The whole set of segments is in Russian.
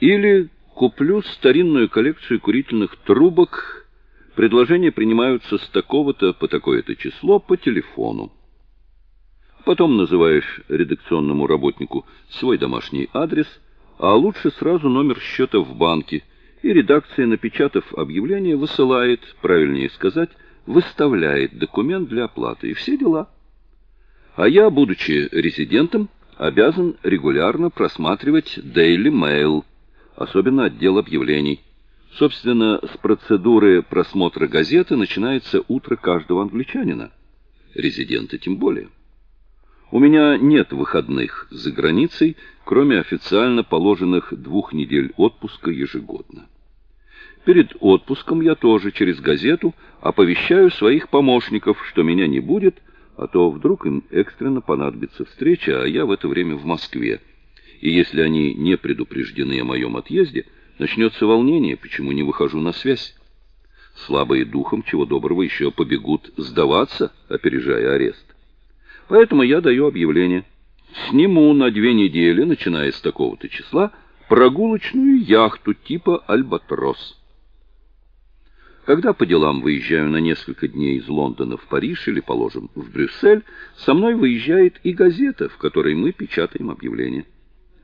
Или куплю старинную коллекцию курительных трубок. Предложения принимаются с такого-то по такое-то число по телефону. Потом называешь редакционному работнику свой домашний адрес, а лучше сразу номер счета в банке, и редакция, напечатав объявление, высылает, правильнее сказать, выставляет документ для оплаты, и все дела. А я, будучи резидентом, обязан регулярно просматривать Daily Mail, особенно отдел объявлений. Собственно, с процедуры просмотра газеты начинается утро каждого англичанина. Резидента тем более. У меня нет выходных за границей, кроме официально положенных двух недель отпуска ежегодно. Перед отпуском я тоже через газету оповещаю своих помощников, что меня не будет, а то вдруг им экстренно понадобится встреча, а я в это время в Москве. И если они не предупреждены о моем отъезде, начнется волнение, почему не выхожу на связь. Слабые духом, чего доброго, еще побегут сдаваться, опережая арест. Поэтому я даю объявление. Сниму на две недели, начиная с такого-то числа, прогулочную яхту типа «Альбатрос». Когда по делам выезжаю на несколько дней из Лондона в Париж или, положим, в Брюссель, со мной выезжает и газета, в которой мы печатаем объявления.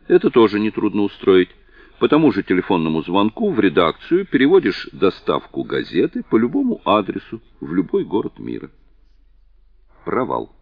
Это тоже нетрудно устроить. По тому же телефонному звонку в редакцию переводишь доставку газеты по любому адресу в любой город мира. Провал.